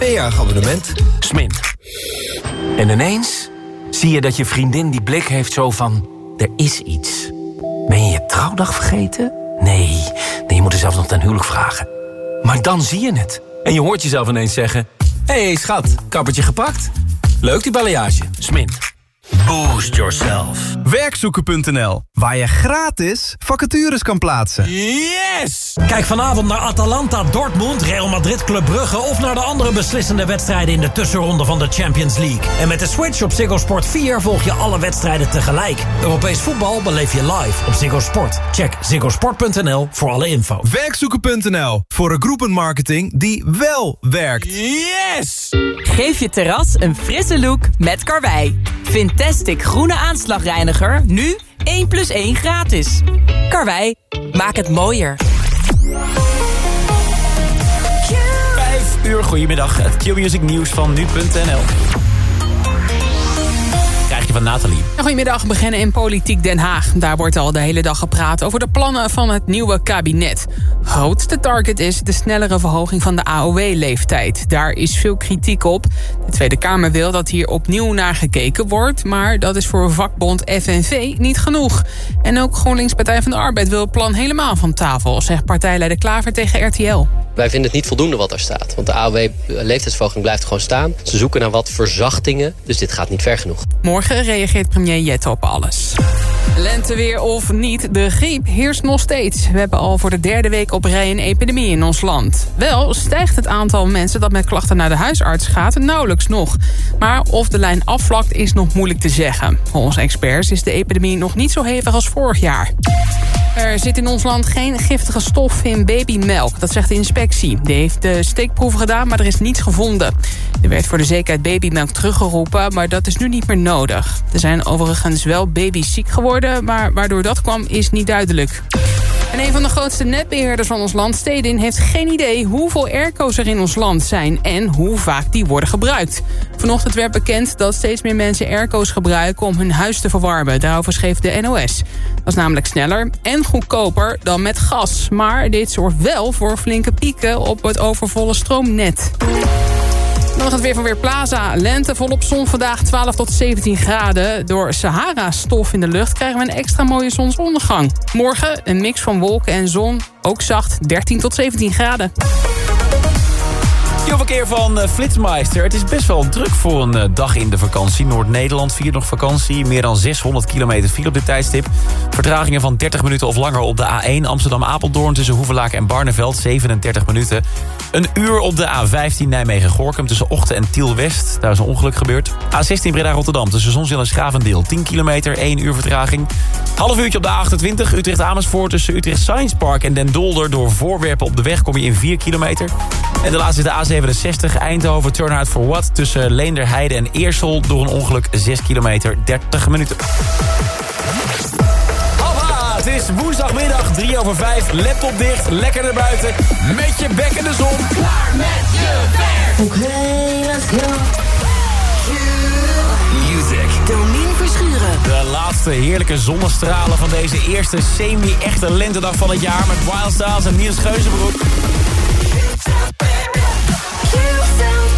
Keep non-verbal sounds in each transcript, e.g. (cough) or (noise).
tweejarig abonnement. Smin. En ineens zie je dat je vriendin die blik heeft zo van... er is iets. Ben je je trouwdag vergeten? Nee, nee je moet er zelfs nog ten huwelijk vragen. Maar dan zie je het. En je hoort jezelf ineens zeggen... Hé hey, schat, kappertje gepakt? Leuk die balayage. Smin. Boost yourself. Werkzoeken.nl, waar je gratis vacatures kan plaatsen. Yes! Kijk vanavond naar Atalanta, Dortmund, Real Madrid, Club Brugge... of naar de andere beslissende wedstrijden in de tussenronde van de Champions League. En met de Switch op Ziggo Sport 4 volg je alle wedstrijden tegelijk. Europees voetbal beleef je live op Ziggo Sport. Check ziggosport.nl voor alle info. Werkzoeken.nl, voor een groepenmarketing die wel werkt. Yes! Geef je terras een frisse look met Karwei. Fantastic groene aanslagreiniger, nu 1 plus 1 gratis. Karwei, maak het mooier. 5 uur, goedemiddag. Het Q-Music nieuws van nu.nl van Nathalie. Goedemiddag, beginnen in Politiek Den Haag. Daar wordt al de hele dag gepraat over de plannen van het nieuwe kabinet. Grootste target is de snellere verhoging van de AOW-leeftijd. Daar is veel kritiek op. De Tweede Kamer wil dat hier opnieuw naar gekeken wordt... maar dat is voor vakbond FNV niet genoeg. En ook GroenLinks Partij van de Arbeid wil het plan helemaal van tafel... zegt partijleider Klaver tegen RTL. Wij vinden het niet voldoende wat daar staat. Want de AOW-leeftijdsverhoging blijft gewoon staan. Ze zoeken naar wat verzachtingen, dus dit gaat niet ver genoeg. Morgen reageert premier Jette op alles. Lenteweer of niet, de griep heerst nog steeds. We hebben al voor de derde week op rij een epidemie in ons land. Wel stijgt het aantal mensen dat met klachten naar de huisarts gaat nauwelijks nog. Maar of de lijn afvlakt is nog moeilijk te zeggen. Volgens experts is de epidemie nog niet zo hevig als vorig jaar. Er zit in ons land geen giftige stof in babymelk, dat zegt de inspectie. Die heeft de steekproeven gedaan, maar er is niets gevonden. Er werd voor de zekerheid babymelk teruggeroepen, maar dat is nu niet meer nodig. Er zijn overigens wel baby's ziek geworden, maar waardoor dat kwam is niet duidelijk. En een van de grootste netbeheerders van ons land, Stedin... heeft geen idee hoeveel airco's er in ons land zijn... en hoe vaak die worden gebruikt. Vanochtend werd bekend dat steeds meer mensen airco's gebruiken... om hun huis te verwarmen. Daarover schreef de NOS. Dat is namelijk sneller en goedkoper dan met gas. Maar dit zorgt wel voor flinke pieken op het overvolle stroomnet. Dan het weer van Weerplaza. Lente volop zon vandaag 12 tot 17 graden. Door Sahara-stof in de lucht krijgen we een extra mooie zonsondergang. Morgen een mix van wolken en zon. Ook zacht 13 tot 17 graden. Verkeer van uh, Flitsmeister. Het is best wel druk voor een uh, dag in de vakantie. Noord-Nederland viert nog vakantie. Meer dan 600 kilometer file op dit tijdstip. Vertragingen van 30 minuten of langer op de A1 Amsterdam-Apeldoorn... tussen Hoevelaak en Barneveld, 37 minuten. Een uur op de A15 Nijmegen-Gorkum tussen Ochten en Tiel-West. Daar is een ongeluk gebeurd. A16 Breda-Rotterdam tussen Zonzeel en Schavendeel. 10 kilometer, 1 uur vertraging. Half uurtje op de A28 Utrecht-Amersfoort tussen Utrecht Science Park en Den Dolder. Door voorwerpen op de weg kom je in 4 kilometer. En de laatste is de A67 Eindhoven Turnout for What... tussen Leenderheide en Eersel door een ongeluk 6 kilometer 30 minuten. Het is woensdagmiddag, 3 over 5, laptop dicht, lekker naar buiten, met je bek in de zon. Klaar met je werk. Oké, okay, let's go. Music. Domien Verschuren. De laatste heerlijke zonnestralen van deze eerste semi-echte lentedag van het jaar... met Wild Styles en Niels Geuzenbroek. The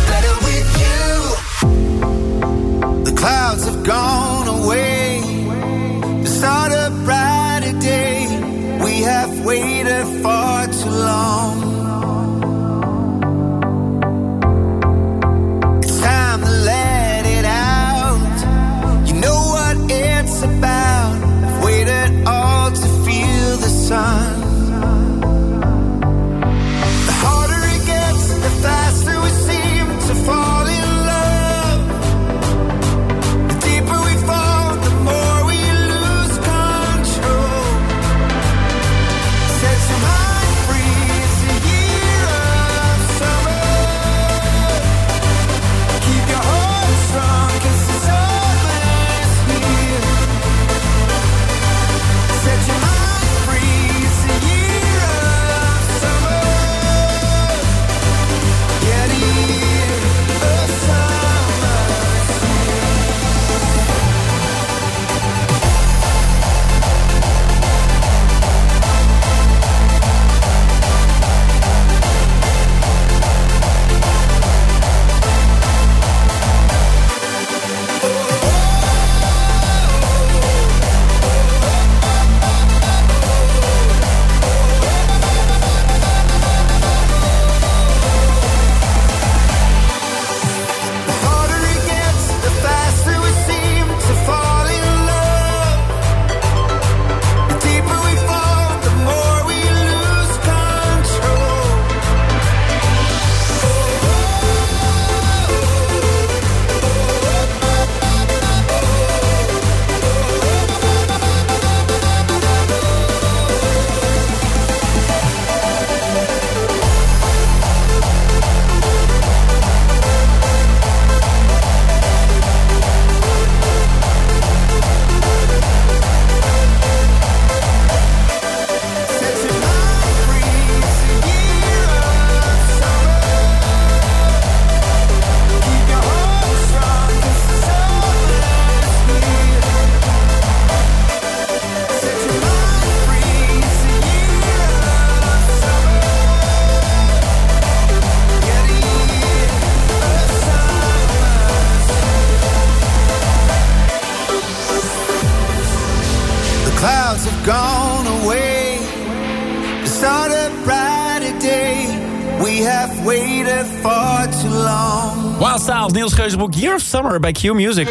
Niels Geuzenboek, Year of Summer bij Q Music.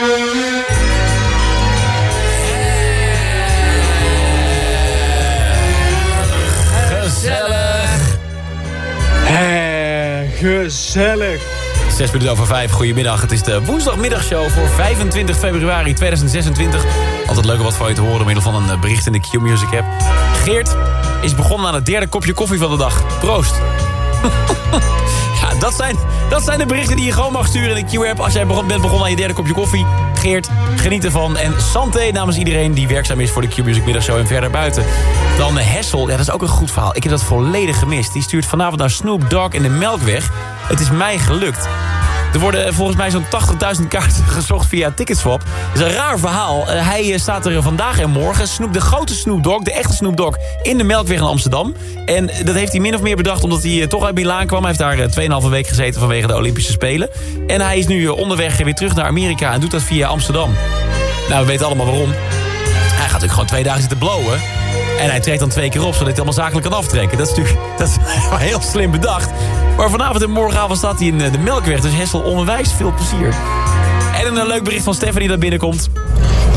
Gezellig. gezellig. Zes minuten over vijf, goedemiddag. Het is de woensdagmiddagshow voor 25 februari 2026. Altijd leuk om wat van je te horen door middel van een eh, bericht in de Q-Music app. Geert is begonnen aan het derde kopje koffie van de dag. Proost. (laughs) dat zijn, dat zijn de berichten die je gewoon mag sturen in de Q-app... als jij begon- bent begonnen aan je derde kopje koffie. Geert, geniet ervan. En santé namens iedereen die werkzaam is voor de Q-Music middagshow en verder buiten. Dan eh, Hessel, ja, dat is ook een goed verhaal. Ik heb dat volledig gemist. Die stuurt vanavond naar Snoop Dogg in de Melkweg. Het is mij gelukt. Er worden volgens mij zo'n 80.000 kaarten (laughs) gezocht via Ticketswap. Dat is een raar verhaal. Eh, hij eh, staat er vandaag en morgen. Snoop, de grote Snoop de echte Snoop in de Melkweg in Amsterdam. En dat heeft hij min of meer bedacht omdat hij eh, toch uit Milaan kwam. Hij heeft daar eh, 2,5 week gezeten vanwege de Olympische Spelen. En hij is nu onderweg weer terug naar Amerika... en doet dat via Amsterdam. Nou, we weten allemaal waarom. Hij gaat natuurlijk gewoon twee dagen zitten blowen. En hij treedt dan twee keer op, zodat hij het allemaal zakelijk kan aftrekken. Dat is natuurlijk (laughs) dat is (laughs) heel slim bedacht. Maar vanavond en morgenavond staat hij in eh, de Melkweg. Dus Hessel, onwijs veel plezier. En een eh, leuk bericht van Stephanie dat binnenkomt.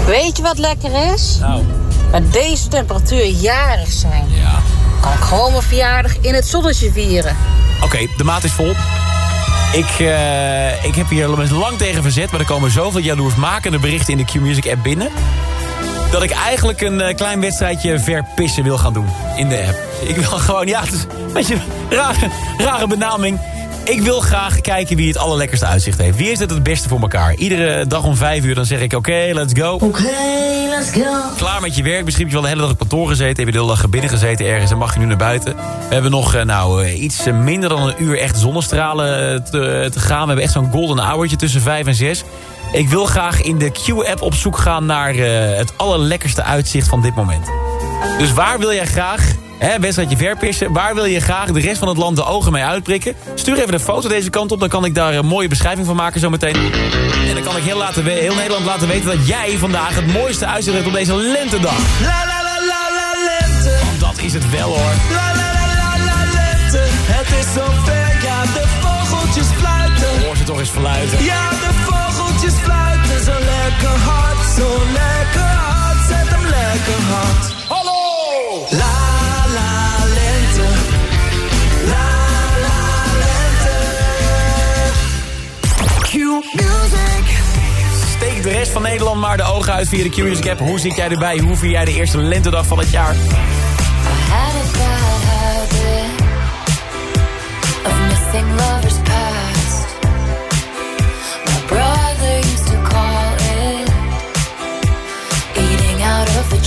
Weet je wat lekker is? Nou, Met deze temperatuur jarig zijn. ja. Kan ik gewoon mijn verjaardag in het zonnetje vieren. Oké, de maat is vol. Ik, eh, ik heb hier lang tegen verzet, maar er komen zoveel jaloersmakende berichten in de Q-Music app binnen. Dat ik eigenlijk een eh, klein wedstrijdje verpissen wil gaan doen in de app. Ik wil (laughs) gewoon, ja, het is een beetje een rare, rare benaming. Ik wil graag kijken wie het allerlekkerste uitzicht heeft. Wie is het het beste voor elkaar? Iedere dag om vijf uur dan zeg ik, oké, let's go. Oké, let's go. Klaar met je werk. Misschien heb je wel de hele dag op kantoor gezeten. Heb je de hele dag binnen gezeten ergens en mag je nu naar buiten. We hebben nog eh, nou, eh, iets minder dan een uur echt zonnestralen te, te gaan. We hebben echt zo'n golden hourtje tussen vijf en zes. Ik wil graag in de Q-app op zoek gaan naar eh, het allerlekkerste uitzicht van dit moment. Dus waar wil jij graag, hè, wedstrijdje verpissen... waar wil je graag de rest van het land de ogen mee uitprikken? Stuur even een foto deze kant op, dan kan ik daar een mooie beschrijving van maken zometeen. En dan kan ik heel, laten heel Nederland laten weten dat jij vandaag het mooiste uitzicht hebt op deze lentedag. La la la la la lente. Want dat is het wel hoor. La la la la la lente. Het is zover, ja, de vogeltjes fluiten. Hoor ze toch eens fluiten. Ja, de vogeltjes fluiten. Zo lekker hard, zo lekker hard. Zet hem lekker hard. Hallo! La la lente. La la lente. Q music. Steek de rest van Nederland maar de ogen uit via de Q-Music app. Hoe zit jij erbij? Hoe vier jij de eerste lentedag van het jaar? had a bad habit of missing lovers past.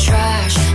Trash.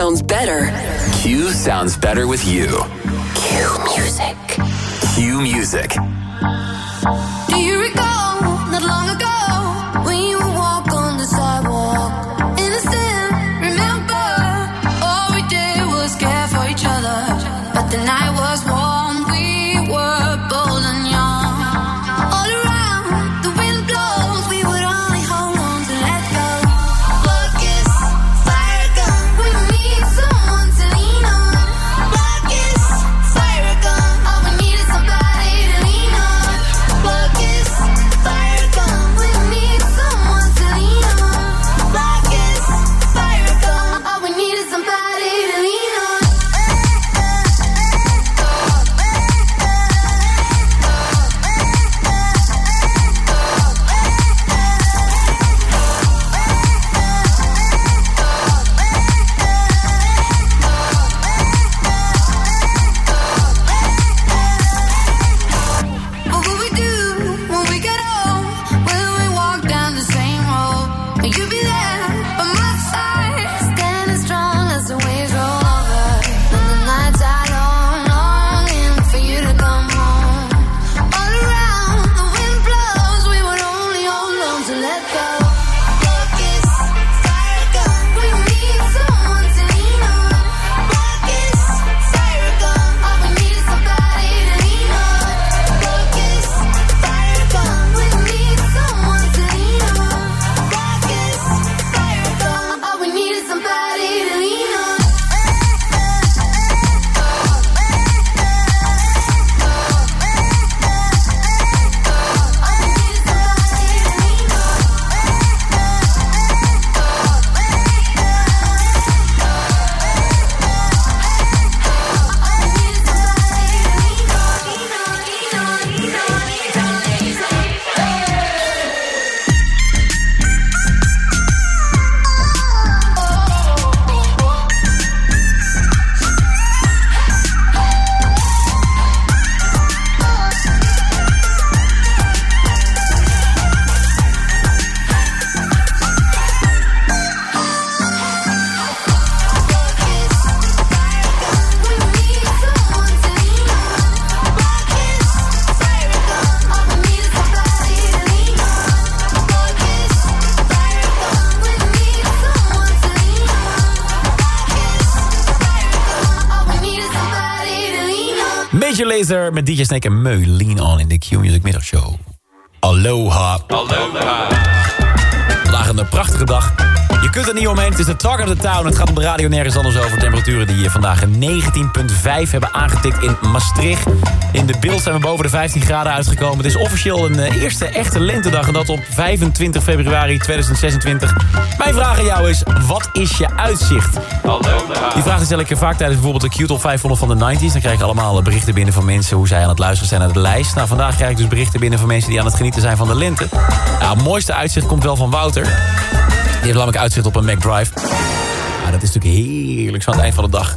sounds better. Q sounds better with you. Q music. Q music. Lazer met DJ Snake en Meu Lean On in de Q-Music Middagshow. Aloha. Aloha. Vandaag een prachtige dag. Je kunt er niet omheen, het is de talk of the town. Het gaat op de radio nergens anders over. Temperaturen die hier vandaag een 19,5 hebben aangetikt in Maastricht. In de beeld zijn we boven de 15 graden uitgekomen. Het is officieel een eh, eerste echte lentedag en dat op 25 februari 2026. Mijn vraag aan jou is, wat is je uitzicht? Die vraag stel ik je vaak tijdens bijvoorbeeld de Q-top 500 van de 90s. Dan krijg ik allemaal eh, berichten binnen van mensen hoe zij aan het luisteren zijn naar de lijst. Nou, vandaag krijg ik dus berichten binnen van mensen die aan het genieten zijn van de lente. Nou, het mooiste uitzicht komt wel van Wouter. Die heeft namelijk uitzicht op een McDrive. Nou, dat is natuurlijk heerlijk zo aan het eind van de dag.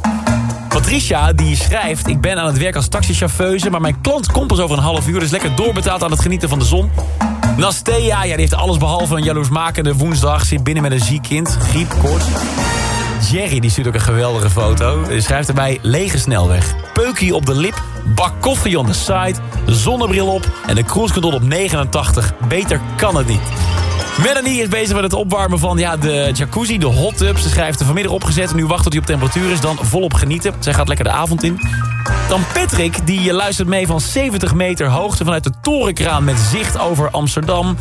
Patricia die schrijft... Ik ben aan het werk als taxichauffeuse... maar mijn klant komt pas over een half uur... dus lekker doorbetaald aan het genieten van de zon. Nastea, ja, die heeft alles behalve een jaloersmakende woensdag. Zit binnen met een ziek kind, griep, koorts. Jerry die stuurt ook een geweldige foto. Hij schrijft erbij lege snelweg. Peukie op de lip, bak koffie on the side... zonnebril op en de cruise op 89. Beter kan het niet. Melanie is bezig met het opwarmen van ja, de jacuzzi, de hot tub. Ze schrijft er vanmiddag opgezet en nu wacht tot hij op temperatuur is. Dan volop genieten. Zij gaat lekker de avond in. Dan Patrick, die luistert mee van 70 meter hoogte... vanuit de torenkraan met zicht over Amsterdam.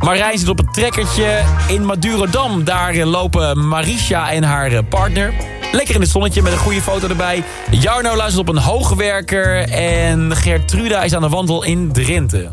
Marijn zit op een trekkertje in Madurodam. Daar lopen Marisha en haar partner. Lekker in het zonnetje met een goede foto erbij. Jarno luistert op een hoogwerker. En Gertruda is aan de wandel in Drenthe.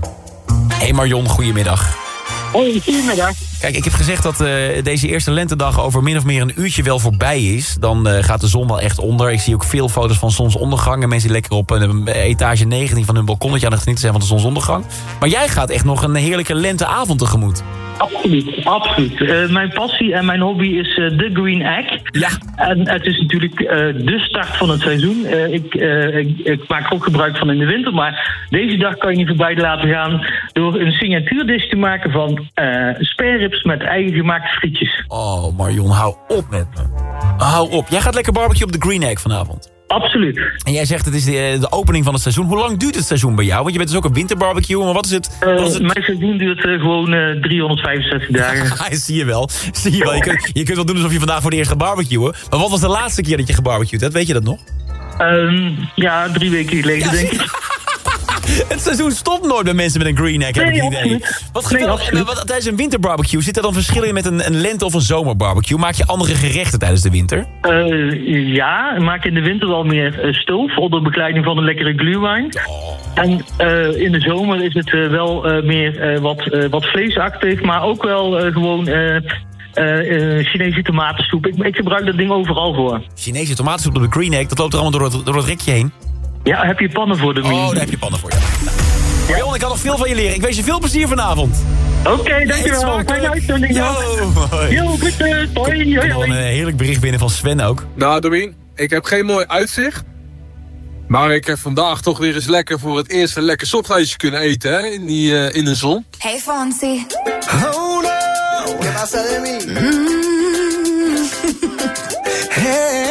Hey Marion, goedemiddag. Hey, goedemiddag. Kijk, ik heb gezegd dat uh, deze eerste lentedag over min of meer een uurtje wel voorbij is. Dan uh, gaat de zon wel echt onder. Ik zie ook veel foto's van zonsondergang. En mensen die lekker op een etage 19 van hun balkonnetje aan het genieten zijn van de zonsondergang. Maar jij gaat echt nog een heerlijke lenteavond tegemoet. Absoluut, absoluut. Uh, mijn passie en mijn hobby is uh, de Green Egg. Ja. En het is natuurlijk uh, de start van het seizoen. Ik, ik, ik, maak ook gebruik van in de winter, maar deze dag kan je niet voorbij laten gaan door een signatuurdish te maken van met eigen gemaakte frietjes. Oh, Marion, hou op met me. Hou op. Jij gaat lekker barbecue op de Green Egg vanavond. Absoluut. En jij zegt het is de, de opening van het seizoen. Hoe lang duurt het seizoen bij jou? Want je bent dus ook een winterbarbecue, maar wat is het? Eh, wat is het? Mijn seizoen duurt eh, gewoon eh, 365 dagen. (laughs) Zie je wel. Zie je wel. Je kunt, je kunt wel doen alsof je vandaag voor de eerst gaat barbecuen. Maar wat was de laatste keer dat je gebarbecued hebt? Weet je dat nog? Ehm, ja, drie weken geleden denk ik. (laughs) Het seizoen stopt nooit bij mensen met een green egg, heb ik het idee. Wat gebeurt absoluut. wat, tijdens een winterbarbecue? Zit er dan verschil in met een, een lente- of een zomerbarbecue? Maak je andere gerechten tijdens de winter? Eh, ja, ik maak in de winter wel meer eh, stoof onder begeleiding van een lekkere glühwein. En eh, in de zomer is het wel meer wat, wat vleesachtig, maar ook wel gewoon Chinese tomatensoep. Ik, ik gebruik dat ding overal voor. Chinese tomatensoep op de green egg, dat loopt er allemaal door het, door het rekje heen. Ja, heb je pannen voor de Oh, daar heb je pannen voor, ja. Marion, ik kan nog veel van je leren. Ik wens je veel plezier vanavond. Oké, dankjewel. smakelijk. Fijne uitzending. Yo, goed, eh, hoi, hoi, een eh, heerlijk bericht binnen van Sven ook. Nou, Domien, ik heb geen mooi uitzicht. Maar ik heb vandaag toch weer eens lekker voor het eerst een lekker soprijsje kunnen eten, hè? In, die, eh, in de zon. Hey Fonsi. Oh no, ¿qué pasa de mí? Hey.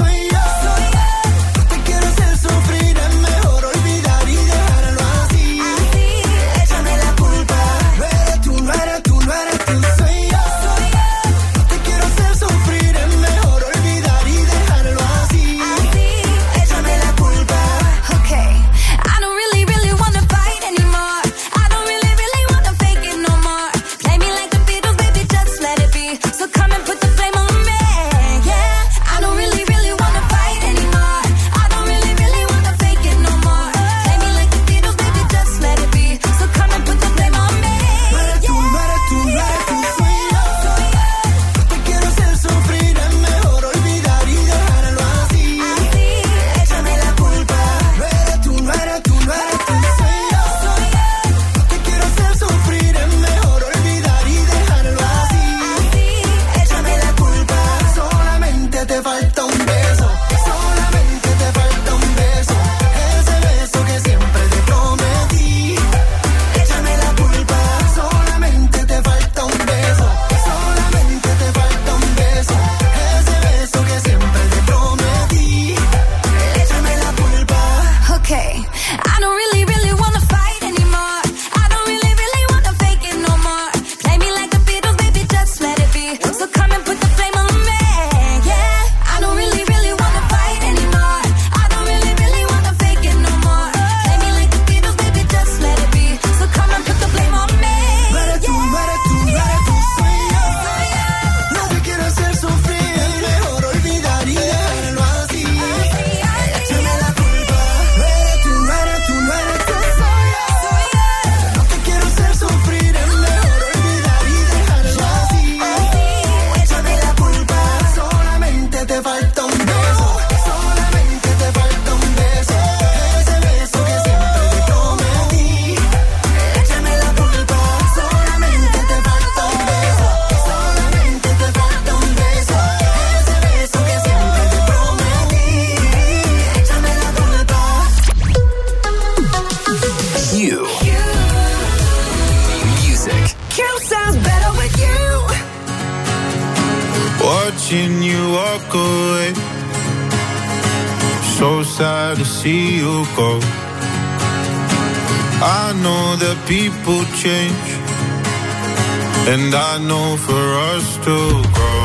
to grow.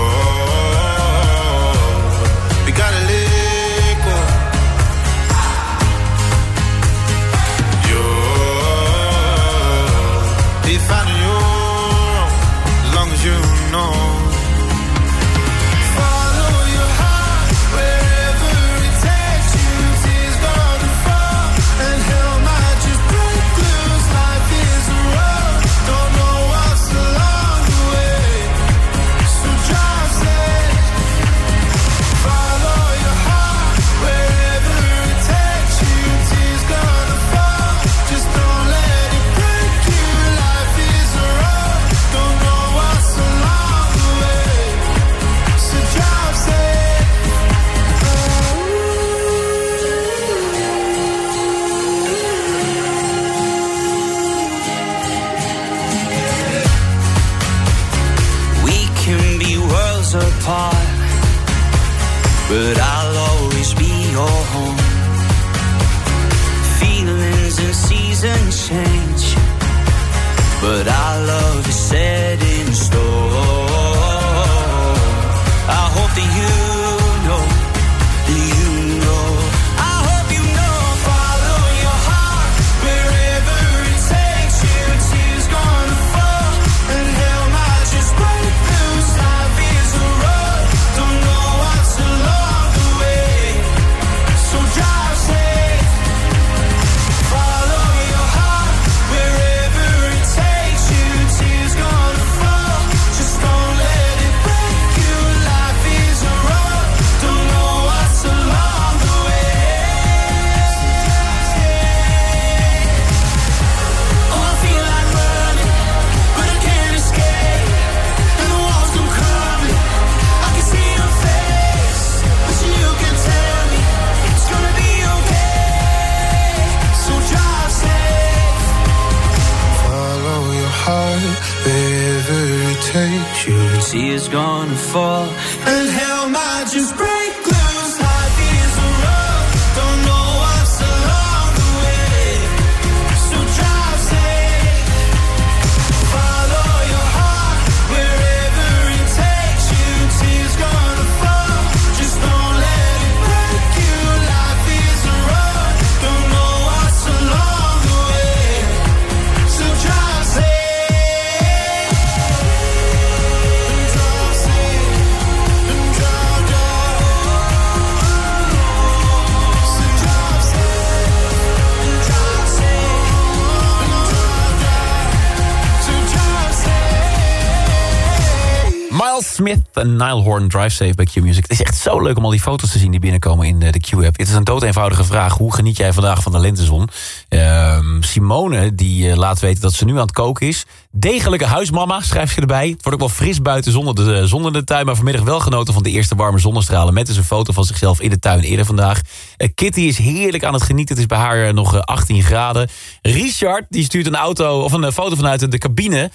Miles Smith en Nile Horn Drive Safe bij Q-Music. Het is echt zo leuk om al die foto's te zien die binnenkomen in eh, de Q-app. Het is een doodeenvoudige vraag. Hoe geniet jij vandaag van de lentezon? Ehm, Simone die eh, laat weten dat ze nu aan het koken is. Degelijke huismama, schrijft ze erbij. Het wordt ook wel fris buiten zonder de, eh, zonder de tuin... maar vanmiddag wel genoten van de eerste warme zonnestralen... met dus een foto van zichzelf in de tuin eerder vandaag. Eh, Kitty is heerlijk aan het genieten. Het is bij haar eh, nog eh, 18 graden. Richard die stuurt een auto of een foto vanuit de cabine...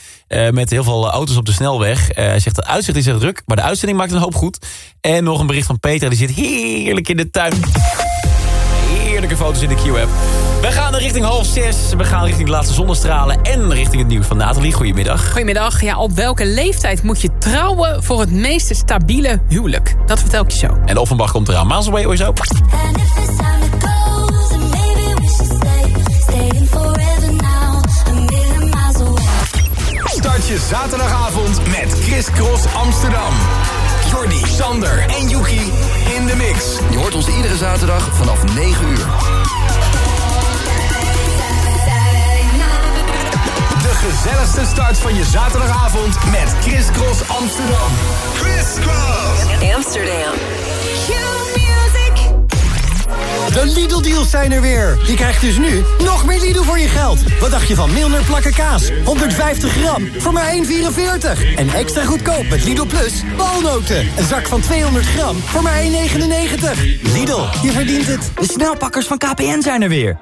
met heel veel auto's op de snelweg. Hij zegt, het uitzicht is druk, maar de uitzending maakt een hoop goed. En nog een bericht van Peter, die zit heerlijk in de tuin. Heerlijke foto's in de Q-app. We gaan richting half zes. We gaan richting de laatste zonnestralen. En richting het nieuws van Nathalie. Goedemiddag. Goedemiddag. Ja, op welke leeftijd moet je trouwen voor het meest stabiele huwelijk? Dat vertel ik je zo. En de Offenbach komt eraan. Miles away, zo. Start je zaterdagavond met Chris Cross Amsterdam. Jordi, Sander en Yuki in de mix. Je hoort ons iedere zaterdag vanaf 9 uur. De gezelligste start van je zaterdagavond met Chris Cross Amsterdam. Chris Cross Amsterdam. De Lidl-deals zijn er weer. Je krijgt dus nu nog meer Lidl voor je geld. Wat dacht je van Milner plakken kaas? 150 gram voor maar 1,44. En extra goedkoop met Lidl Plus walnoten. Een zak van 200 gram voor maar 1,99. Lidl, je verdient het. De snelpakkers van KPN zijn er weer.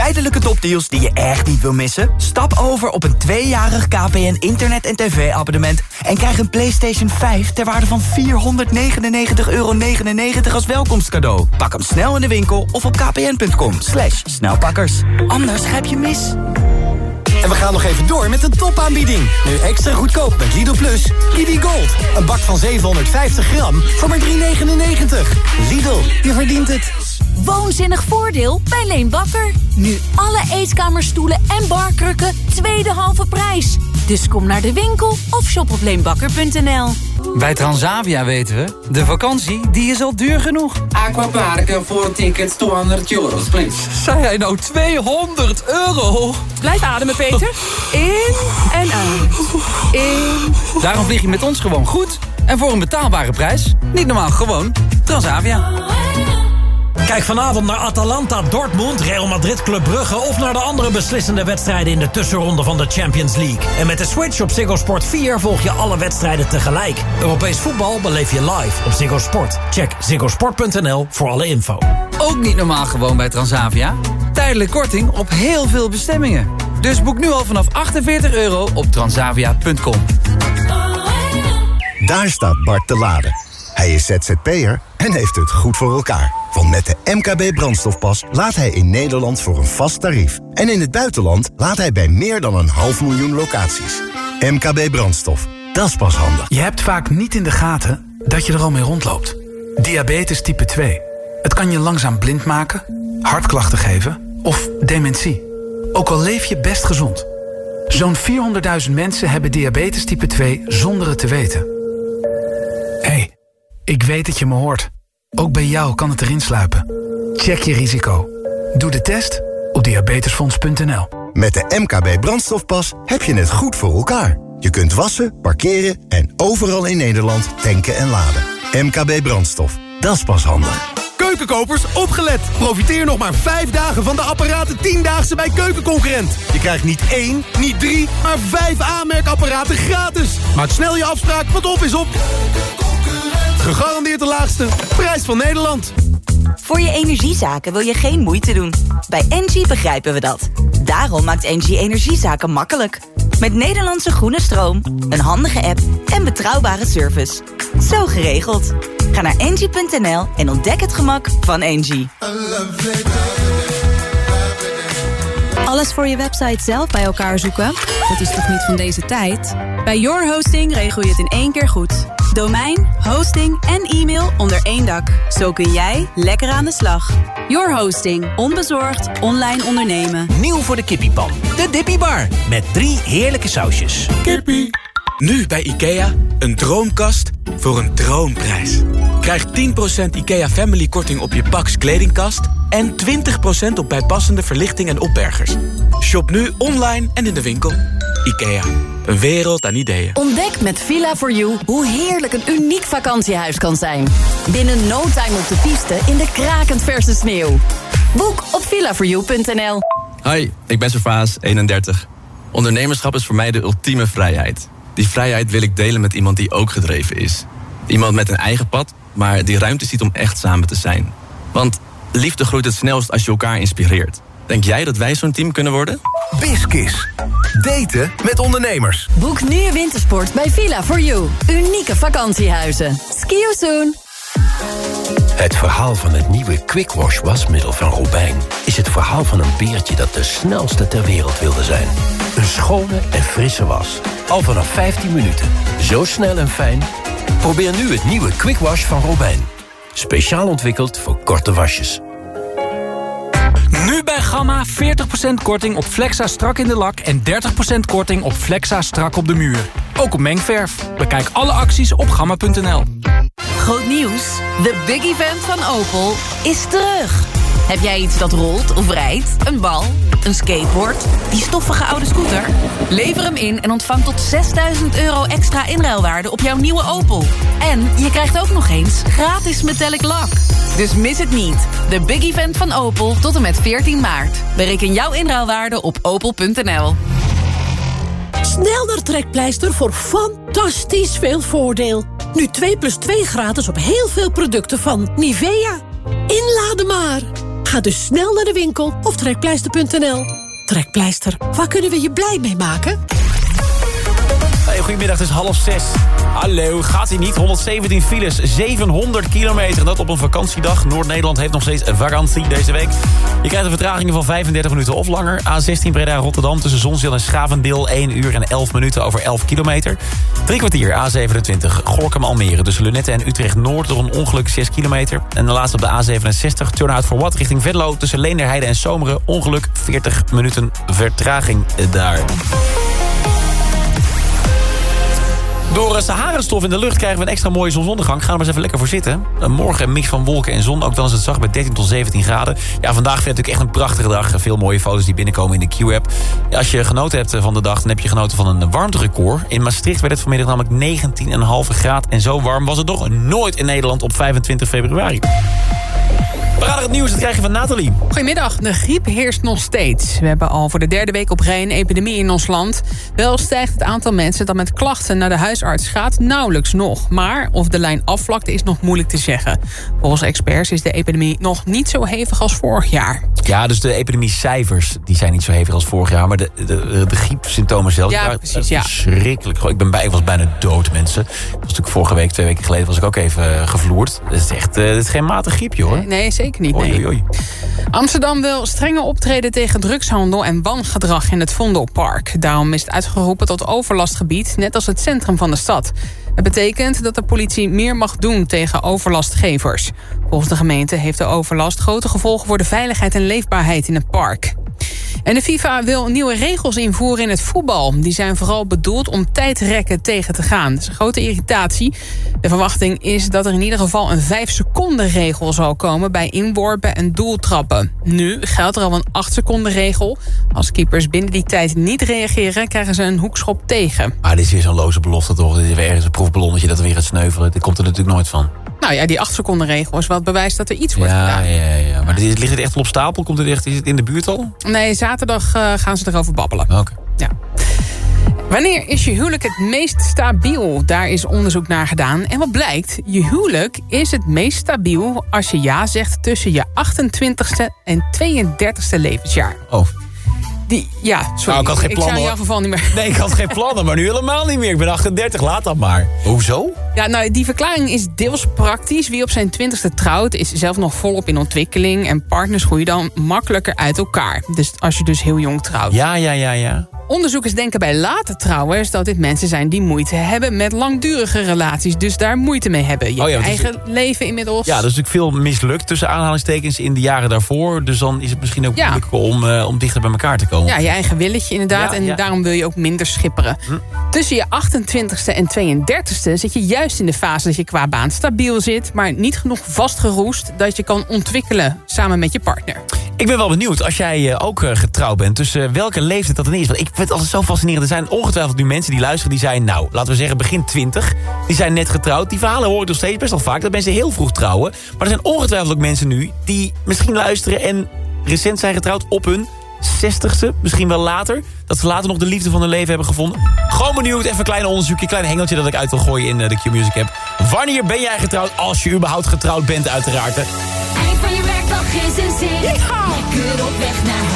Tijdelijke topdeals die je echt niet wil missen? Stap over op een tweejarig KPN internet- en tv-abonnement... en krijg een PlayStation 5 ter waarde van 499,99 euro als welkomstcadeau. Pak hem snel in de winkel of op kpn.com. Slash snelpakkers. Anders grijp je mis. En we gaan nog even door met een topaanbieding. Nu extra goedkoop met Lidl Plus. Lidl Gold. Een bak van 750 gram voor maar 3,99. Lidl, je verdient het. Woonzinnig voordeel bij Leen Bakker. Nu alle eetkamerstoelen en barkrukken tweede halve prijs. Dus kom naar de winkel of shop op leenbakker.nl. Bij Transavia weten we, de vakantie die is al duur genoeg. Aquaparken voor tickets 200 euros, please. Zei hij nou 200 euro? Blijf ademen, Peter. In en uit. In. Daarom vlieg je met ons gewoon goed. En voor een betaalbare prijs. Niet normaal, gewoon Transavia. Kijk vanavond naar Atalanta Dortmund, Real Madrid Club Brugge... of naar de andere beslissende wedstrijden in de tussenronde van de Champions League. En met de switch op Ziggo Sport 4 volg je alle wedstrijden tegelijk. Europees voetbal beleef je live op Ziggo Sport. Check ziggosport.nl voor alle info. Ook niet normaal gewoon bij Transavia. Tijdelijk korting op heel veel bestemmingen. Dus boek nu al vanaf 48 euro op transavia.com. Daar staat Bart te laden. Hij is ZZP'er en heeft het goed voor elkaar. Want met de MKB brandstofpas laat hij in Nederland voor een vast tarief. En in het buitenland laat hij bij meer dan een half miljoen locaties. MKB brandstof, dat is pas handig. Je hebt vaak niet in de gaten dat je er al mee rondloopt. Diabetes type 2. Het kan je langzaam blind maken, hartklachten geven of dementie. Ook al leef je best gezond. Zo'n 400.000 mensen hebben diabetes type 2 zonder het te weten. Hé, hey, ik weet dat je me hoort. Ook bij jou kan het erin sluipen. Check je risico. Doe de test op diabetesfonds.nl. Met de MKB brandstofpas heb je het goed voor elkaar. Je kunt wassen, parkeren en overal in Nederland tanken en laden. MKB brandstof, dat is pas handig. Keukenkopers, opgelet! Profiteer nog maar vijf dagen van de apparaten 10-daagse bij Keukenconcurrent. Je krijgt niet één, niet drie, maar vijf aanmerkapparaten gratis. Maak snel je afspraak, want op is op. Gegarandeerd de laagste prijs van Nederland. Voor je energiezaken wil je geen moeite doen. Bij Engie begrijpen we dat. Daarom maakt Engie energiezaken makkelijk. Met Nederlandse groene stroom, een handige app en betrouwbare service. Zo geregeld. Ga naar engie.nl en ontdek het gemak van Engie. Alles voor je website zelf bij elkaar zoeken? Dat is toch niet van deze tijd? Bij Your Hosting regel je het in één keer goed. Domein, hosting en e-mail onder één dak. Zo kun jij lekker aan de slag. Your Hosting. Onbezorgd online ondernemen. Nieuw voor de kippiepan. De Dippy Bar. Met drie heerlijke sausjes. Kippie. Nu bij IKEA, een droomkast voor een droomprijs. Krijg 10% IKEA Family korting op je Pax kledingkast... en 20% op bijpassende verlichting en opbergers. Shop nu online en in de winkel. IKEA, een wereld aan ideeën. Ontdek met Villa4You hoe heerlijk een uniek vakantiehuis kan zijn. Binnen no time op de piste in de krakend verse sneeuw. Boek op villa4you.nl Hi, ik ben Servaas, 31. Ondernemerschap is voor mij de ultieme vrijheid. Die vrijheid wil ik delen met iemand die ook gedreven is. Iemand met een eigen pad, maar die ruimte ziet om echt samen te zijn. Want liefde groeit het snelst als je elkaar inspireert. Denk jij dat wij zo'n team kunnen worden? Biskis. Daten met ondernemers. Boek nu je wintersport bij Villa4You. Unieke vakantiehuizen. Ski you soon. Het verhaal van het nieuwe Quick Wash wasmiddel van Robijn... is het verhaal van een beertje dat de snelste ter wereld wilde zijn. Een schone en frisse was. Al vanaf 15 minuten. Zo snel en fijn. Probeer nu het nieuwe Quick Wash van Robijn. Speciaal ontwikkeld voor korte wasjes. Nu bij Gamma 40% korting op Flexa strak in de lak... en 30% korting op Flexa strak op de muur. Ook op mengverf. Bekijk alle acties op gamma.nl. Groot nieuws. De big event van Opel is terug. Heb jij iets dat rolt of rijdt? Een bal? Een skateboard? Die stoffige oude scooter? Lever hem in en ontvang tot 6000 euro extra inruilwaarde op jouw nieuwe Opel. En je krijgt ook nog eens gratis metallic lak. Dus mis het niet. De big event van Opel tot en met 14 maart. Bereken jouw inruilwaarde op opel.nl. Snel naar Trekpleister voor fantastisch veel voordeel. Nu 2 plus 2 gratis op heel veel producten van Nivea. Inladen maar. Ga dus snel naar de winkel of trekpleister.nl. Trekpleister, waar kunnen we je blij mee maken? Goedemiddag, het is half zes. Hallo, gaat hij niet? 117 files, 700 kilometer. Dat op een vakantiedag. Noord-Nederland heeft nog steeds vakantie deze week. Je krijgt een vertragingen van 35 minuten of langer. A16 Breda-Rotterdam tussen Zonzeel en Schavendeel. 1 uur en 11 minuten over 11 kilometer. Drie kwartier A27 Gorkum-Almere tussen Lunette en Utrecht-Noord... door een ongeluk 6 kilometer. En de laatste op de A67 Turnout for What richting Venlo... tussen Leenderheide en Zomeren. Ongeluk 40 minuten vertraging daar. Door eh, Sahara-stof in de lucht krijgen we een extra mooie zonsondergang. Ga er maar eens even lekker voor zitten. Morgen een mix van wolken en zon. Ook dan is het zacht bij 13 tot 17 graden. Ja, vandaag ik natuurlijk echt een prachtige dag. Veel mooie foto's die binnenkomen in de Q-app. Als je genoten hebt eh, van de dag, dan heb je genoten van een warmterecord. In Maastricht werd het vanmiddag namelijk 19,5 graden. En zo warm was het nog nooit in Nederland op 25 februari. We gaan naar het nieuws, dat krijg je van Nathalie. Goedemiddag, de griep heerst nog steeds. We hebben al voor de derde week op rij een epidemie in ons land. Wel stijgt het aantal mensen dat met klachten naar de huisarts gaat nauwelijks nog. Maar of de lijn afvlakt is nog moeilijk te zeggen. Volgens experts is de epidemie nog niet zo hevig als vorig jaar. Ja, dus de epidemiecijfers die zijn niet zo hevig als vorig jaar. Maar de, de, de griepsymptomen zelf... Ja, precies, ja. Verschrikkelijk. Ik, ben bij, ik was bijna dood, mensen. Dat was natuurlijk vorige week, twee weken geleden... was ik ook even uh, gevloerd. Dat is echt uh, dat is geen matig griepje, hoor. Nee, nee zeker niet. Oei, oei, oei. Amsterdam wil strenger optreden tegen drugshandel en wangedrag in het Vondelpark. Daarom is het uitgeroepen tot overlastgebied, net als het centrum van de stad. Het betekent dat de politie meer mag doen tegen overlastgevers. Volgens de gemeente heeft de overlast grote gevolgen voor de veiligheid en leefbaarheid in het park. En de FIFA wil nieuwe regels invoeren in het voetbal. Die zijn vooral bedoeld om tijdrekken tegen te gaan. Dat is een grote irritatie. De verwachting is dat er in ieder geval een 5 seconden regel zal komen... bij inworpen en doeltrappen. Nu geldt er al een 8 seconden regel. Als keepers binnen die tijd niet reageren... krijgen ze een hoekschop tegen. Maar dit is weer zo'n loze belofte toch? Dit is weer ergens een proefballonnetje dat er weer gaat sneuvelen. Dit komt er natuurlijk nooit van. Nou ja, die 8 seconden regel is wat bewijs dat er iets wordt ja, gedaan. Ja, ja, maar dit, ligt het echt op stapel? Komt het echt, is het in de buurt al? Nee, zaterdag uh, gaan ze erover babbelen. Oké. Ja. Wanneer is je huwelijk het meest stabiel? Daar is onderzoek naar gedaan. En wat blijkt? Je huwelijk is het meest stabiel als je ja zegt tussen je 28ste en 32ste levensjaar. Oh. Die, ja, sorry. Nou, ik had geen plannen. Ik zou in geval niet meer. Nee, ik had geen plannen, maar nu helemaal niet meer. Ik ben 38, laat dat maar. Hoezo? Ja, nou, die verklaring is deels praktisch. Wie op zijn twintigste trouwt, is zelf nog volop in ontwikkeling... en partners groeien dan makkelijker uit elkaar. Dus als je dus heel jong trouwt. Ja, ja, ja, ja. Onderzoekers denken bij later trouwens dat dit mensen zijn die moeite hebben met langdurige relaties. Dus daar moeite mee hebben. Je Oh ja, eigen leven inmiddels. Ja, er is natuurlijk veel mislukt tussen aanhalingstekens in de jaren daarvoor. Dus dan is het misschien ook Ja. moeilijk om, eh, om dichter bij elkaar te komen. Ja, je eigen willetje inderdaad. Ja, en daarom wil je ook minder schipperen. Tussen je 28ste en 32ste zit je juist in de fase dat je qua baan stabiel zit... maar niet genoeg vastgeroest dat je kan ontwikkelen samen met je partner. Ik ben wel benieuwd, als jij eh, ook eh, getrouwd bent... tussen welke leeftijd dat dan is. Want ik vind het altijd zo fascinerend. Er zijn ongetwijfeld nu mensen die luisteren... die zijn, nou, laten we zeggen begin 20. Die zijn net getrouwd. Die verhalen hoor ik nog steeds best wel vaak... dat mensen heel vroeg trouwen. Maar er zijn ongetwijfeld ook mensen nu... die misschien luisteren en recent zijn getrouwd op hun 60ste. Misschien wel later. Dat ze later nog de liefde van hun leven hebben gevonden. Gewoon benieuwd. Even een klein onderzoekje, een klein hengeltje... dat ik uit wil gooien in eh, de Q-Music app. Wanneer ben jij getrouwd? Als je überhaupt getrouwd bent, uiteraard. Eind van je werkdag is een zin. Lekker op weg naar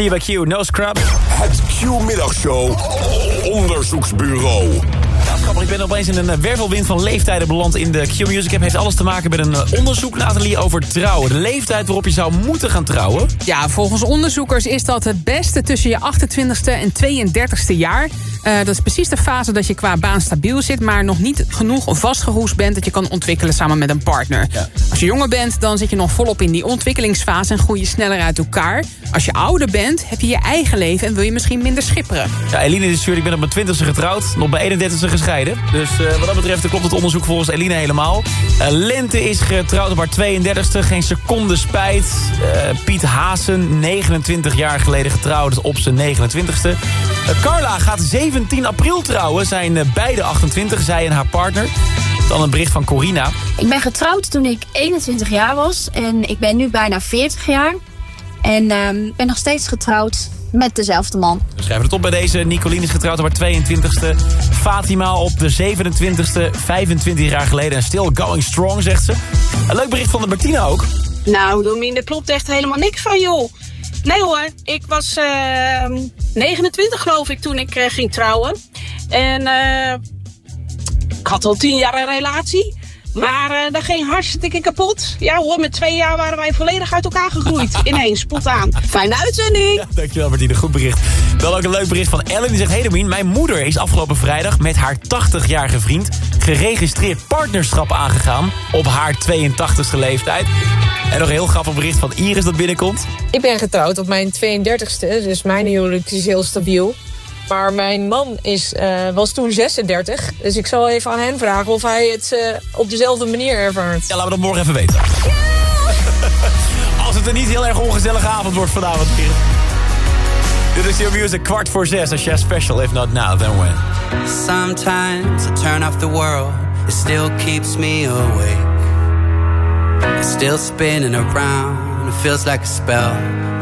TLC bij Q, No Scrub. Het Q-middagshow onderzoeksbureau. Ja, grappig, ik ben opeens in een eh, wervelwind van leeftijden beland in de Q-Music App. Heeft alles te maken met een eh, onderzoek, Nathalie, over trouwen. De leeftijd waarop je zou moeten gaan trouwen. Ja, volgens onderzoekers is dat het beste tussen je 28ste en 32ste jaar. Eh, dat is precies de fase dat je qua baan stabiel zit... maar nog niet genoeg vastgeroest bent dat je kan ontwikkelen samen met een partner. Als je jonger bent, dan zit je nog volop in die ontwikkelingsfase... en groei je sneller uit elkaar. Als je ouder bent, heb je je eigen leven en wil je misschien minder schipperen. Ja, Eline is stuurt, ik ben op mijn 20ste getrouwd, nog bij 31ste gescheiden. Dus eh, wat dat betreft klopt het onderzoek volgens Eline helemaal. Eh, Lente is getrouwd op haar 32ste, geen seconde spijt. Eh, Piet Haasen, 29 jaar geleden getrouwd op zijn 29ste. Eh, Carla gaat 17 april trouwen, zijn beide 28, zij en haar partner. Dan een bericht van Corina. Ik ben getrouwd toen ik 21 jaar was en ik ben nu bijna 40 jaar. En ehm, ben nog steeds getrouwd met dezelfde man. We schrijven het op bij deze. Nicolien is getrouwd op haar 22e. Fatima op de 27e, 25 jaar geleden. En still going strong, zegt ze. Een leuk bericht van de Bertina ook. Nou, Domien, daar klopt echt helemaal niks van, joh. Nee hoor, ik was ehm 29 geloof ik toen ik eh, ging trouwen. En eh, ik had al 10 jaar een relatie. Maar eh dat ging hartstikke kapot. Ja hoor, met twee jaar waren wij volledig uit elkaar gegroeid. (laughs) Ineens, spontaan. Fijne uitzending. Ja, dankjewel Bertine, goed bericht. Dan ook een leuk bericht van Ellen. Die zegt, hey Domien, mijn moeder is afgelopen vrijdag met haar 80-jarige vriend... geregistreerd partnerschap aangegaan op haar 82e leeftijd. En nog een heel grappig bericht van Iris dat binnenkomt. Ik ben getrouwd op mijn 32e, dus mijn huwelijk is heel stabiel. Maar mijn man is, eh, was toen 36, dus ik zal even aan hen vragen of hij het eh, op dezelfde manier ervaart. Ja, laten we dat morgen even weten. Als het een niet heel erg ongezellige avond wordt vanavond, Iris. Dit is your music, kwart voor zes. Als jij special, if not now, then when. Sometimes I turn off the world, it still keeps me awake. It's still spinning around, it feels like a spell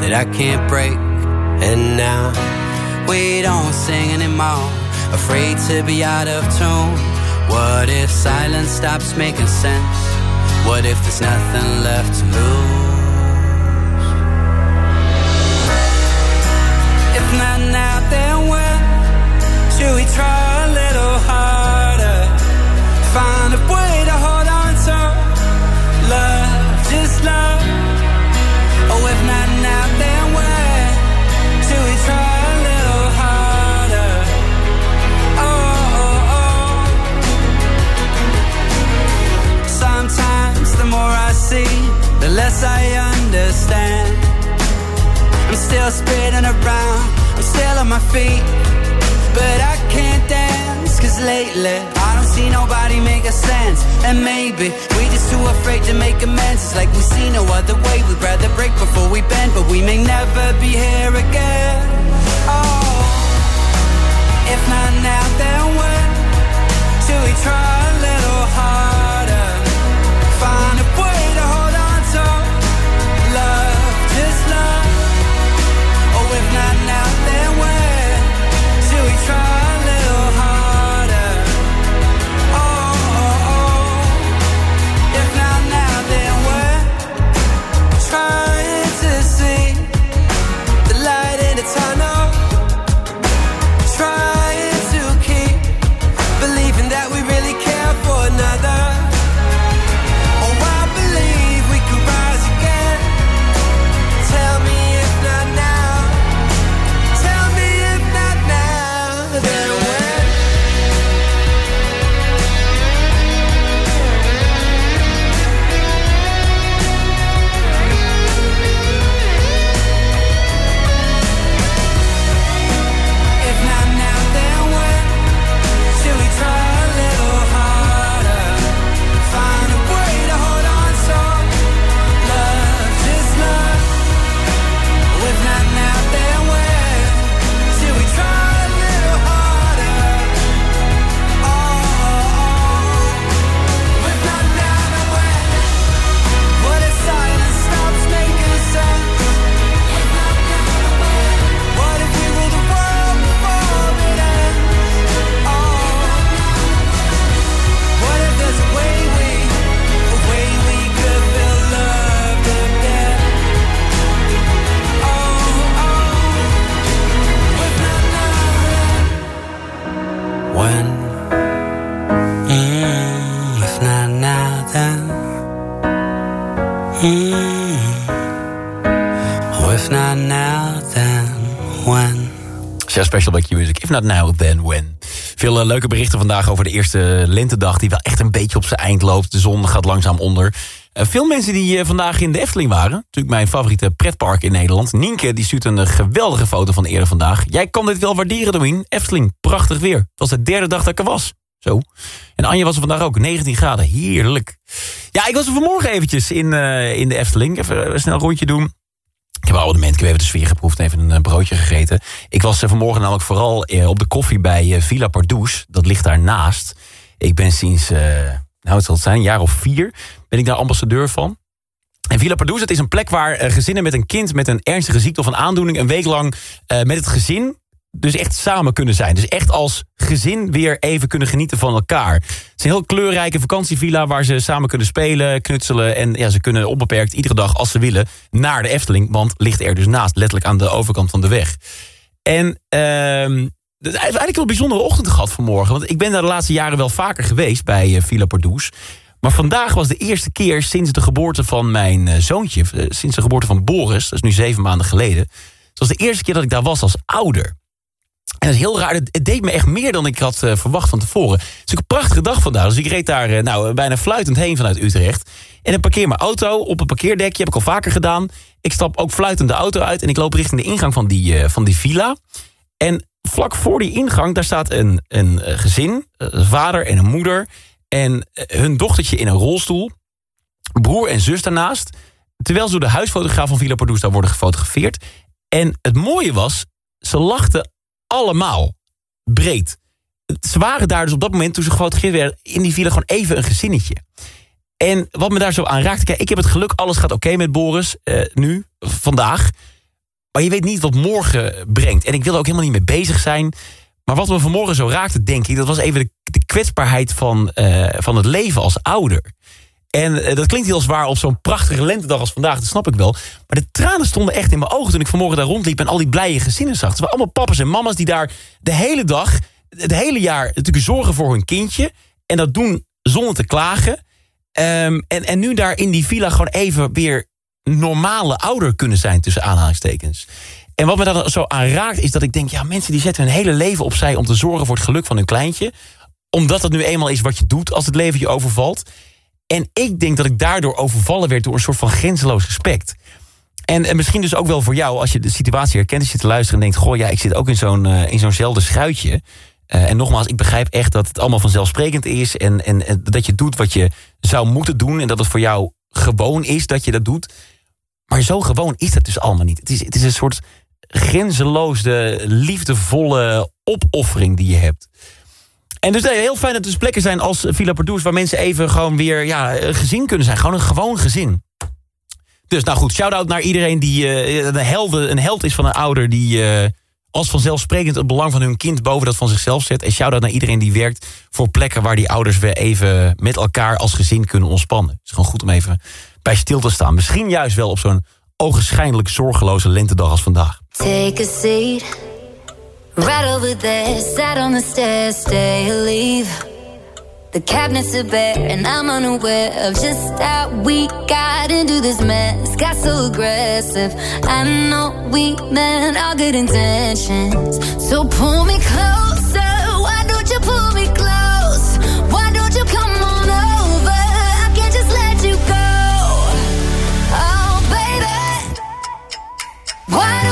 that I can't break. And now we don't sing anymore, afraid to be out of tune. What if silence stops making sense? What if there's nothing left to lose? If not now, then when? Should we try a little harder? No other way. We'd rather break before we bend, but we may never be here If not now, then when. Veel eh, leuke berichten vandaag over de eerste lentedag... die wel echt een beetje op zijn eind loopt. De zon gaat langzaam onder. Eh, veel mensen die eh, vandaag in de Efteling waren. Natuurlijk mijn favoriete pretpark in Nederland. Nienke die stuurt een eh, geweldige foto van eerder vandaag. Jij kan dit wel waarderen, Domien. Efteling, prachtig weer. Het was de derde dag dat ik er was. Zo. En Anje was er vandaag ook. 19 graden. Heerlijk. Ja, ik was er vanmorgen eventjes in, eh, in de Efteling. Even eh, een snel rondje doen. Ik heb een abonnement, ik heb even de sfeer geproefd en even een eh, broodje gegeten. Ik was vanmorgen namelijk vooral eh, op de koffie bij eh, Villa Pardoes. Dat ligt daarnaast. Ik ben sinds, eh, nou het zal het zijn, een jaar of vier... ben ik daar ambassadeur van. En Villa Pardoes, het is een plek waar gezinnen met een kind... met een ernstige ziekte of een aandoening... een week lang met het gezin dus echt samen kunnen zijn. Dus echt als gezin weer even kunnen genieten van elkaar. Het is een heel kleurrijke vakantievilla... waar ze samen kunnen spelen, knutselen... en ja, ze kunnen onbeperkt iedere dag als ze willen naar de Efteling... want ligt er dus naast, letterlijk aan de overkant van de weg. En ehm het is eigenlijk wel een bijzondere ochtend gehad vanmorgen. Want ik ben daar de laatste jaren wel vaker geweest bij eh, Villa Pardoes. Maar vandaag was de eerste keer sinds de geboorte van mijn eh, zoontje... eh, sinds de geboorte van Boris, dat is nu zeven maanden geleden... het was de eerste keer dat ik daar was als ouder. En dat is heel raar. Het deed me echt meer dan ik had eh, verwacht van tevoren. Het is ook een prachtige dag vandaag. Dus ik reed daar eh, nou, bijna fluitend heen vanuit Utrecht. En ik parkeer mijn auto op een parkeerdekje. Heb ik al vaker gedaan. Ik stap ook fluitend de auto uit. En ik loop richting de ingang van die, eh, van die villa. En vlak voor die ingang, daar staat een, een gezin. Een vader en een moeder. En hun dochtertje in een rolstoel. Broer en zus daarnaast. Terwijl ze door de huisfotograaf van Villa Pardoes daar worden gefotografeerd. En het mooie was, ze lachten allemaal breed. Ze waren daar dus op dat moment, toen ze gefotografeerd werden... in die villa gewoon even een gezinnetje. En wat me daar zo aan raakte... Kijk, ik heb het geluk, alles gaat oké met Boris. eh, nu, vandaag. Maar je weet niet wat morgen brengt. En ik wil er ook helemaal niet mee bezig zijn. Maar wat me vanmorgen zo raakte, denk ik... dat was even de, de kwetsbaarheid van, eh, van het leven als ouder. En eh, dat klinkt heel zwaar op zo'n prachtige lentedag als vandaag, dat snap ik wel. Maar de tranen stonden echt in mijn ogen toen ik vanmorgen daar rondliep... en al die blije gezinnen zag. Het waren allemaal papa's en mama's die daar de hele dag... het hele jaar natuurlijk zorgen voor hun kindje... en dat doen zonder te klagen. Ehm, en, en nu daar in die villa gewoon even weer normale ouder kunnen zijn... tussen aanhalingstekens. En wat me daar zo aan raakt is dat ik denk... ja, mensen die zetten hun hele leven opzij om te zorgen voor het geluk van hun kleintje. Omdat dat nu eenmaal is wat je doet als het leven je overvalt. En ik denk dat ik daardoor overvallen werd door een soort van grenzeloos respect. En, en misschien dus ook wel voor jou, als je de situatie herkent... als je te luisteren en denkt... goh, ja, ik zit ook in zo'n eh, in zo'nzelfde schuitje. Eh, en nogmaals, ik begrijp echt dat het allemaal vanzelfsprekend is... En, en, en dat je doet wat je zou moeten doen... en dat het voor jou gewoon is dat je dat doet. Maar zo gewoon is dat dus allemaal niet. Het is, het is een soort grenzeloze, liefdevolle opoffering die je hebt. En dus heel fijn dat er dus plekken zijn als Villa Pardoes... waar mensen even gewoon weer ja, een gezin kunnen zijn. Gewoon een gewoon gezin. Dus nou goed, shout-out naar iedereen die eh, een, helde, een held is van een ouder... die eh, als vanzelfsprekend het belang van hun kind boven dat van zichzelf zet. En shout-out naar iedereen die werkt voor plekken... waar die ouders weer even met elkaar als gezin kunnen ontspannen. Het is gewoon goed om even bij stil te staan. Misschien juist wel op zo'n ogenschijnlijk zorgeloze lentedag als vandaag. Take a seat right over there. Sat on the stairs, stay or leave. The cabinets are bare, and I'm unaware of just how we got into this mess. Got so aggressive. I know we meant all good intentions. So pull me closer. Why don't you pull me close? Why don't you come on over? I can't just let you go. Oh, baby. Why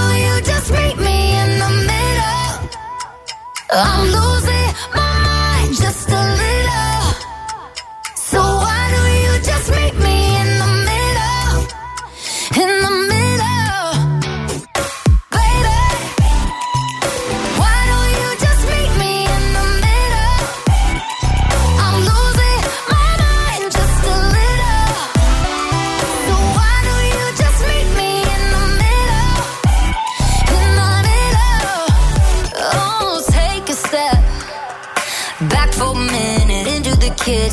In the middle.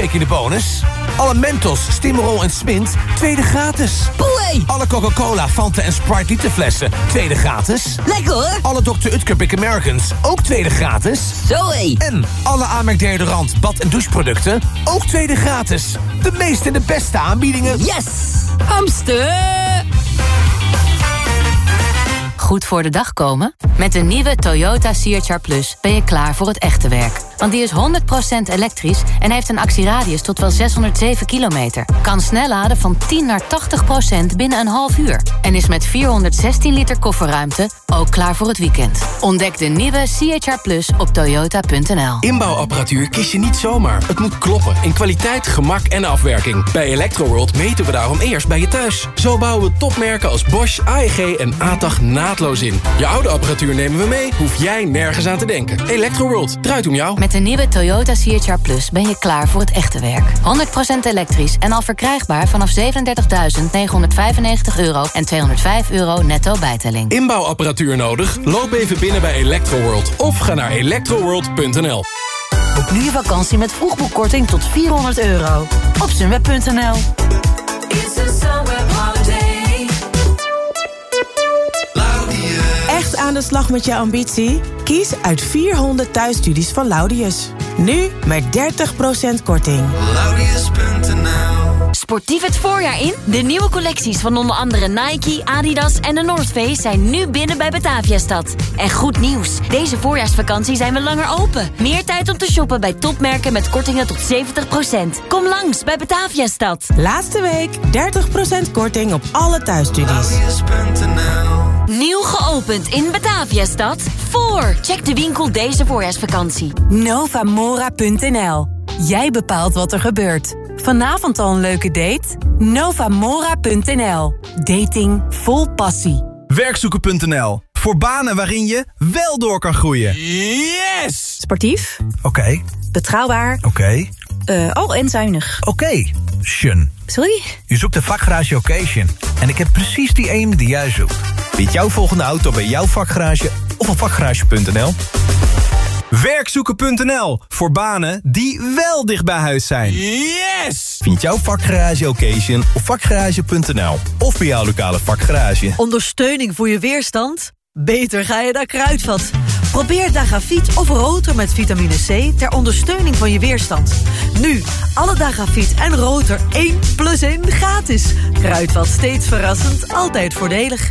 Week in de bonus... alle Mentos, Stimrol en Smint, tweede gratis. Boei! Alle Coca-Cola, Fanta en Sprite literflessen, tweede gratis. Lekker hoor! Alle Dr. Utker Big Americans, ook tweede gratis. Zoé! En alle Amerk deodorant, bad- en doucheproducten, ook tweede gratis. De meeste en de beste aanbiedingen. Yes! Hamster! Goed voor de dag komen? Met de nieuwe Toyota CHR Plus ben je klaar voor het echte werk. Want die is 100% elektrisch en heeft een actieradius tot wel 607 kilometer. Kan snel laden van 10 naar 80% binnen een half uur. En is met 416 liter kofferruimte ook klaar voor het weekend. Ontdek de nieuwe CHR Plus op toyota.nl. Inbouwapparatuur kies je niet zomaar. Het moet kloppen in kwaliteit, gemak en afwerking. Bij Electroworld meten we daarom eerst bij je thuis. Zo bouwen we topmerken als Bosch, AEG en ATAG naadloos in. Je oude apparatuur nemen we mee, hoef jij nergens aan te denken. Electroworld, draait om jou. Met de nieuwe Toyota CHR Plus ben je klaar voor het echte werk. 100% elektrisch en al verkrijgbaar vanaf 37.995 euro en 205 euro netto bijtelling. Inbouwapparatuur nodig? Loop even binnen bij Electroworld of ga naar electroworld.nl. Boek nu je vakantie met vroegboekkorting tot 400 euro. Op sunweb.nl aan de slag met je ambitie? Kies uit 400 thuisstudies van Laudius. Nu met 30% korting. Sportief het voorjaar in? De nieuwe collecties van onder andere Nike, Adidas en de North Face zijn nu binnen bij Bataviastad. En goed nieuws, deze voorjaarsvakantie zijn we langer open. Meer tijd om te shoppen bij topmerken met kortingen tot 70%. Kom langs bij Bataviastad. Laatste week 30% korting op alle thuisstudies. Nieuw geopend in Bataviastad. Voor. Check de winkel deze voorjaarsvakantie. Novamora.nl. Jij bepaalt wat er gebeurt. Vanavond al een leuke date? Novamora.nl. Dating vol passie. Werkzoeken.nl. Voor banen waarin je wel door kan groeien. Yes! Sportief. Oké. Betrouwbaar. Oké. Uh, oh, en zuinig. Oké. Sorry? Je zoekt een vakgarage occasion. En ik heb precies die ene die jij zoekt. Bied jouw volgende auto bij jouw vakgarage of op vakgarage.nl. Werkzoeken.nl voor banen die wel dicht bij huis zijn. Yes! Vind jouw vakgarage occasion op vakgarage.nl of bij jouw lokale vakgarage. Ondersteuning voor je weerstand? Beter ga je naar Kruidvat. Probeer Dagafiet of Rotor met vitamine C ter ondersteuning van je weerstand. Nu, alle Dagafiet en Rotor 1 plus 1 gratis. Kruidvat steeds verrassend, altijd voordelig.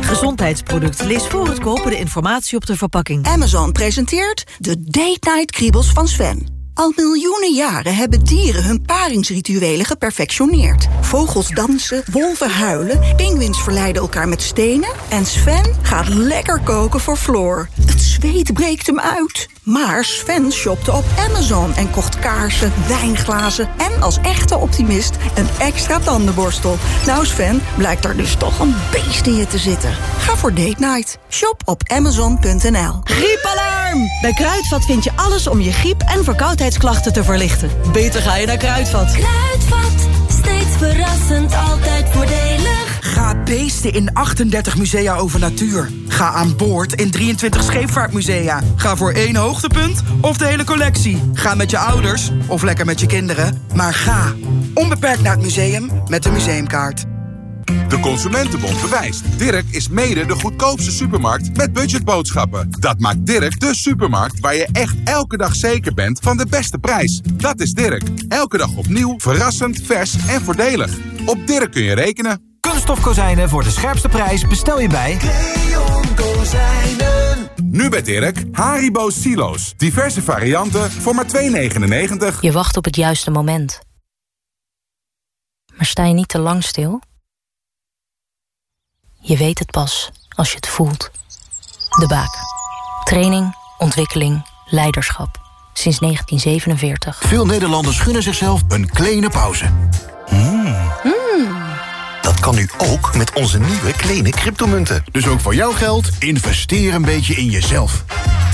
Gezondheidsproduct. Lees voor het kopen de informatie op de verpakking. Amazon presenteert de Date Night Kriebels van Sven. Al miljoenen jaren hebben dieren hun paringsrituelen geperfectioneerd. Vogels dansen, wolven huilen, pinguïns verleiden elkaar met stenen... en Sven gaat lekker koken voor Floor. Het zweet breekt hem uit. Maar Sven shopte op Amazon en kocht kaarsen, wijnglazen... en als echte optimist een extra tandenborstel. Nou Sven, blijkt er dus toch een beest in je te zitten. Ga voor date night. Shop op amazon.nl. Griepalarm! Bij Kruidvat vind je alles om je griep- en verkoudheidsklachten te verlichten. Beter ga je naar Kruidvat. Kruidvat, steeds verrassend, altijd voordelig. Ga beesten in 38 musea over natuur. Ga aan boord in 23 scheepvaartmusea. Ga voor één hoogtepunt of de hele collectie. Ga met je ouders of lekker met je kinderen. Maar ga onbeperkt naar het museum met de museumkaart. De Consumentenbond bewijst. Dirk is mede de goedkoopste supermarkt met budgetboodschappen. Dat maakt Dirk de supermarkt waar je echt elke dag zeker bent van de beste prijs. Dat is Dirk. Elke dag opnieuw, verrassend, vers en voordelig. Op Dirk kun je rekenen. Kunststof kozijnen voor de scherpste prijs bestel je bij... Kozijnen. Nu bij Dirk, Haribo Silo's. Diverse varianten voor maar 2,99. Je wacht op het juiste moment. Maar sta je niet te lang stil? Je weet het pas als je het voelt. De Baak. Training, ontwikkeling, leiderschap. Sinds 1947. Veel Nederlanders gunnen zichzelf een kleine pauze. Hmm. Dat kan nu ook met onze nieuwe kleine cryptomunten. Dus ook voor jouw geld, investeer een beetje in jezelf.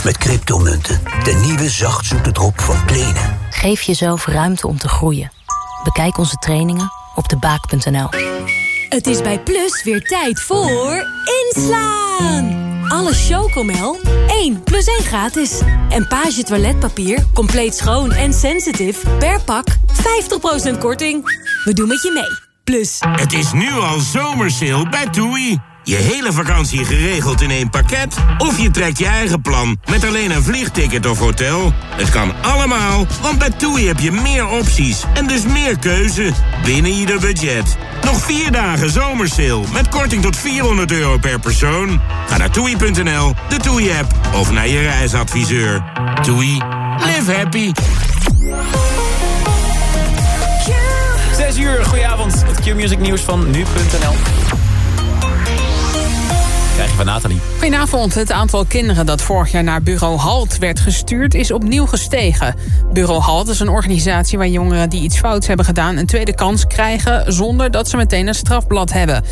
Met cryptomunten, de nieuwe zachtzoete drop van Kleene. Geef jezelf ruimte om te groeien. Bekijk onze trainingen op debaak.nl. Het is bij Plus weer tijd voor inslaan. Alle Chocomel 1 plus 1 gratis. En Page toiletpapier, compleet schoon en sensitive per pak 50% korting. We doen met je mee. Plus. Het is nu al zomersale bij TUI. Je hele vakantie geregeld in één pakket? Of je trekt je eigen plan met alleen een vliegticket of hotel? Het kan allemaal, want bij TUI heb je meer opties en dus meer keuze binnen ieder budget. Nog vier dagen zomersale met korting tot 400 euro per persoon. Ga naar toei.nl, de TUI-app of naar je reisadviseur. TUI, live happy. 6 uur, goedenavond. Het Q-music nieuws van nu.nl. Krijg je van Nathalie. Goedenavond. Het aantal kinderen dat vorig jaar naar Bureau Halt werd gestuurd... is opnieuw gestegen. Bureau Halt is een organisatie waar jongeren die iets fouts hebben gedaan... een tweede kans krijgen zonder dat ze meteen een strafblad hebben.